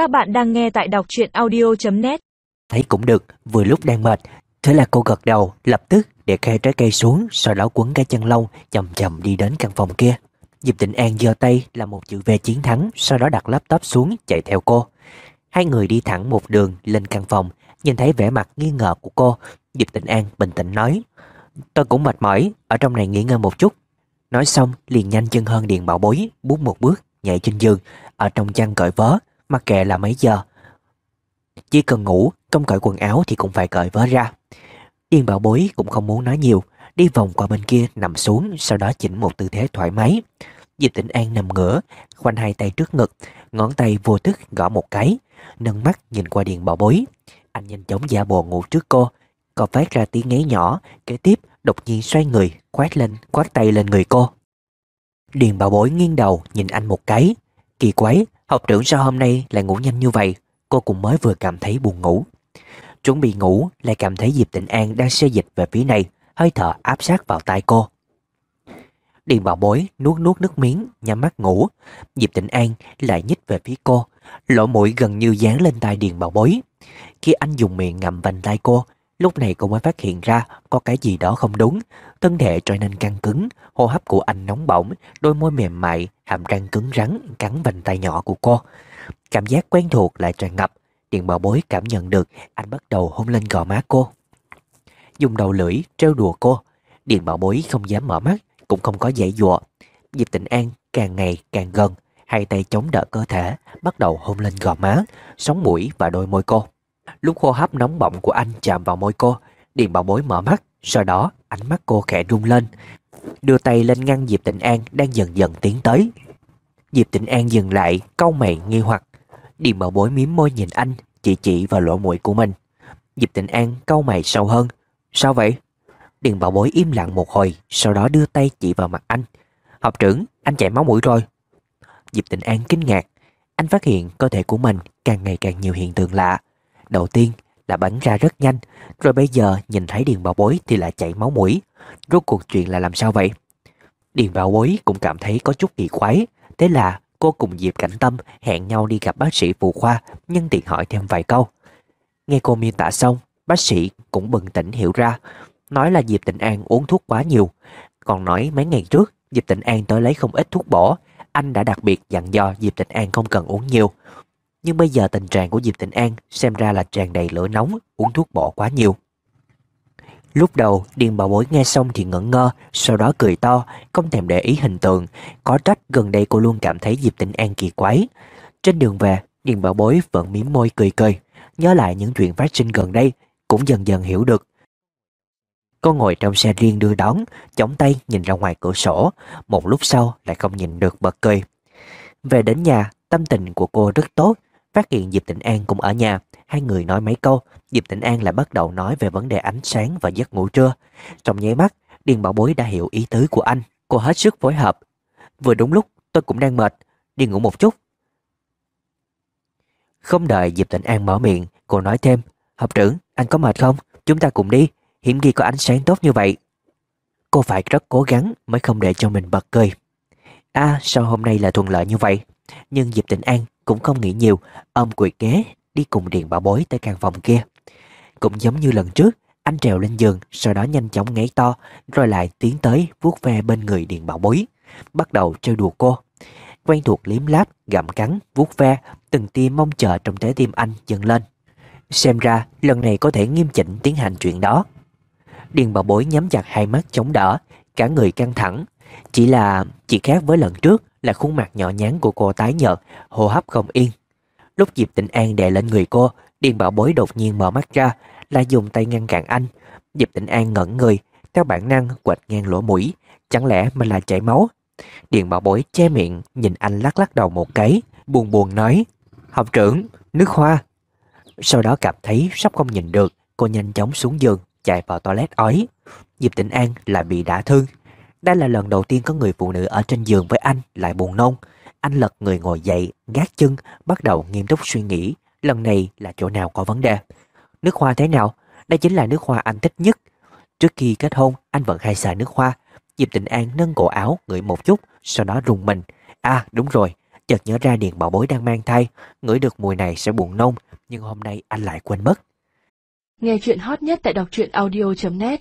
Các bạn đang nghe tại đọc truyện audio.net Thấy cũng được, vừa lúc đang mệt Thế là cô gật đầu, lập tức để khe trái cây xuống Sau đó quấn cái chân lông chậm chậm đi đến căn phòng kia. Diệp Tịnh An giơ tay là một chữ V chiến thắng Sau đó đặt laptop xuống chạy theo cô. Hai người đi thẳng một đường lên căn phòng Nhìn thấy vẻ mặt nghi ngờ của cô Diệp Tịnh An bình tĩnh nói Tôi cũng mệt mỏi, ở trong này nghỉ ngơi một chút. Nói xong liền nhanh chân hơn Điền Bảo Bối Bước một bước, nhảy trên giường Ở trong chăn cởi vớ Mặc kệ là mấy giờ. Chỉ cần ngủ, không cởi quần áo Thì cũng phải cởi vớ ra. Điền Bảo Bối cũng không muốn nói nhiều Đi vòng qua bên kia nằm xuống Sau đó chỉnh một tư thế thoải mái. Diệp Tĩnh An nằm ngửa Khoanh hai tay trước ngực Ngón tay vô thức gõ một cái Nâng mắt nhìn qua Điền Bảo Bối. Anh nhanh chóng giả bộ ngủ trước cô Còn phát ra tiếng ngáy nhỏ Kế tiếp đột nhiên xoay người Quát lên, quát tay lên người cô. Điền Bảo Bối nghiêng đầu nhìn anh một cái Kỳ quái Học trưởng sao hôm nay lại ngủ nhanh như vậy? Cô cũng mới vừa cảm thấy buồn ngủ. Chuẩn bị ngủ lại cảm thấy Diệp Tịnh An đang xê dịch về phía này, Hơi thở áp sát vào tai cô. Điền bảo bối nuốt nuốt nước miếng, Nhắm mắt ngủ. Diệp Tịnh An lại nhích về phía cô, Lỗ mũi gần như dán lên tai Điền bảo bối. Khi anh dùng miệng ngậm vành tai cô, Lúc này cô mới phát hiện ra Có cái gì đó không đúng. Thân thể trở nên căng cứng, Hô hấp của anh nóng bỏng, Đôi môi mềm mại, Hàm răng cứng rắn, Cắn vành tay nhỏ của cô. Cảm giác quen thuộc lại tràn ngập, điện bảo bối cảm nhận được Anh bắt đầu hôn lên gò má cô. Dùng đầu lưỡi trêu đùa cô, điện bảo bối không dám mở mắt, Cũng không có dãy dụa Diệp Tịnh An càng ngày càng gần, Hai tay chống đỡ cơ thể, Bắt đầu hôn lên gò má Sống mũi và đôi môi cô. Lúc hô hấp nóng bỏng của anh chạm vào môi cô, điện bảo bối mở mắt, Sau đó ánh mắt cô khẽ rung lên Đưa tay lên ngăn Diệp Tịnh An Đang dần dần tiến tới. Diệp Tịnh An dừng lại câu mày nghi hoặc. Điềm mở bối miếm môi nhìn anh Chỉ chỉ vào lỗ mũi của mình. Diệp Tịnh An câu mày sâu hơn. Sao vậy? Điền bảo bối im lặng một hồi Sau đó đưa tay chỉ vào mặt anh. Học trưởng, anh chảy máu mũi rồi. Diệp Tịnh An kinh ngạc. Anh phát hiện cơ thể của mình càng ngày càng nhiều hiện tượng lạ. Đầu tiên là bắn ra rất nhanh. Rồi bây giờ nhìn thấy Điền bảo bối thì lại chảy máu mũi. Rốt cuộc chuyện là làm sao vậy? Điền bảo bối cũng cảm thấy có chút kỳ quái. Thế là cô cùng Diệp Cảnh Tâm hẹn nhau đi gặp bác sĩ phụ khoa Nhân tiện hỏi thêm vài câu. Nghe cô miêu tả xong, Bác sĩ cũng bừng tỉnh hiểu ra. Nói là Diệp Tịnh An uống thuốc quá nhiều. Còn nói mấy ngày trước, Diệp Tịnh An tới lấy không ít thuốc bổ. Anh đã đặc biệt dặn dò Diệp Tịnh An không cần uống nhiều. Nhưng bây giờ tình trạng của Diệp Tịnh An Xem ra là tràn đầy lửa nóng, Uống thuốc bổ quá nhiều. Lúc đầu, Điền bảo bối nghe xong thì ngẩn ngơ, Sau đó cười to, Không thèm để ý hình tượng. Có trách gần đây cô luôn cảm thấy Diệp Tịnh An kỳ quái. Trên đường về, Điền bảo bối vẫn miếm môi cười cười, Nhớ lại những chuyện phát sinh gần đây, Cũng dần dần hiểu được. Cô ngồi trong xe riêng đưa đón Chống tay nhìn ra ngoài cửa sổ, Một lúc sau lại không nhìn được bật cười. Về đến nhà, Tâm tình của cô rất tốt Phát hiện Diệp Tịnh An cũng ở nhà. Hai người nói mấy câu. Diệp Tịnh An lại bắt đầu nói về vấn đề ánh sáng và giấc ngủ trưa. Trong nháy mắt, Điền Bảo Bối đã hiểu ý tứ của anh. Cô hết sức phối hợp. Vừa đúng lúc, tôi cũng đang mệt. Đi ngủ một chút. Không đợi Diệp Tịnh An mở miệng, Cô nói thêm. Học trưởng, anh có mệt không? Chúng ta cùng đi. Hiểm ghi có ánh sáng tốt như vậy. Cô phải rất cố gắng mới không để cho mình bật cười. À sao hôm nay là thuận lợi như vậy? Nhưng Diệp Tịnh An cũng không nghĩ nhiều. Ôm quỳ kế đi cùng Điền Bảo Bối tới căn phòng kia. Cũng giống như lần trước Anh trèo lên giường Sau đó nhanh chóng ngáy to Rồi lại tiến tới vuốt ve bên người Điền Bảo Bối. Bắt đầu trêu đùa cô. Quen thuộc liếm láp, gặm cắn, vuốt ve Từng tia mong chờ trong trái tim anh dâng lên. Xem ra lần này có thể nghiêm chỉnh tiến hành chuyện đó. Điền bảo bối nhắm chặt hai mắt chống đỡ Cả người căng thẳng chỉ là chỉ khác với lần trước Là khuôn mặt nhỏ nhắn của cô tái nhợt Hô hấp không yên Lúc Diệp Tịnh An đè lên người cô Điền bảo bối đột nhiên mở mắt ra Là dùng tay ngăn cản anh Diệp Tịnh An ngẩn người Theo bản năng quệt ngang lỗ mũi Chẳng lẽ mình là chảy máu Điền bảo bối che miệng Nhìn anh lắc lắc đầu một cái Buồn buồn nói Học trưởng, nước hoa Sau đó cảm thấy sắp không nhìn được Cô nhanh chóng xuống giường chạy vào toilet ói. Diệp Tịnh An lại bị đả thương. Đây là lần đầu tiên có người phụ nữ ở trên giường với anh lại buồn nôn. Anh lật người ngồi dậy, gác chân, bắt đầu nghiêm túc suy nghĩ. Lần này là chỗ nào có vấn đề. Nước hoa thế nào? Đây chính là nước hoa anh thích nhất. Trước khi kết hôn, anh vẫn hay xài nước hoa. Diệp Tịnh An nâng cổ áo, ngửi một chút, sau đó rùng mình. À, đúng rồi, chợt nhớ ra Điền Bảo Bối đang mang thai, ngửi được mùi này sẽ buồn nôn, nhưng hôm nay anh lại quên mất. Nghe chuyện hot nhất tại đọc truyện audio.net